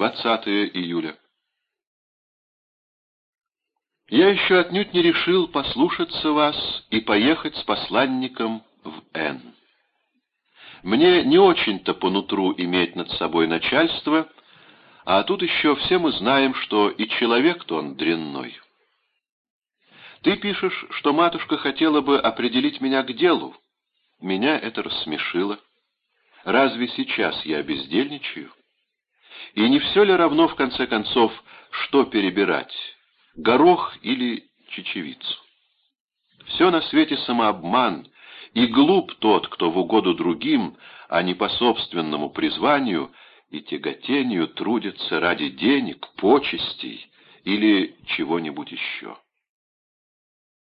20 июля. Я еще отнюдь не решил послушаться вас и поехать с посланником в Н. Мне не очень-то по нутру иметь над собой начальство, а тут еще все мы знаем, что и человек-то он дрянной. Ты пишешь, что матушка хотела бы определить меня к делу. Меня это рассмешило. Разве сейчас я бездельничаю? И не все ли равно, в конце концов, что перебирать, горох или чечевицу? Все на свете самообман, и глуп тот, кто в угоду другим, а не по собственному призванию и тяготению трудится ради денег, почестей или чего-нибудь еще.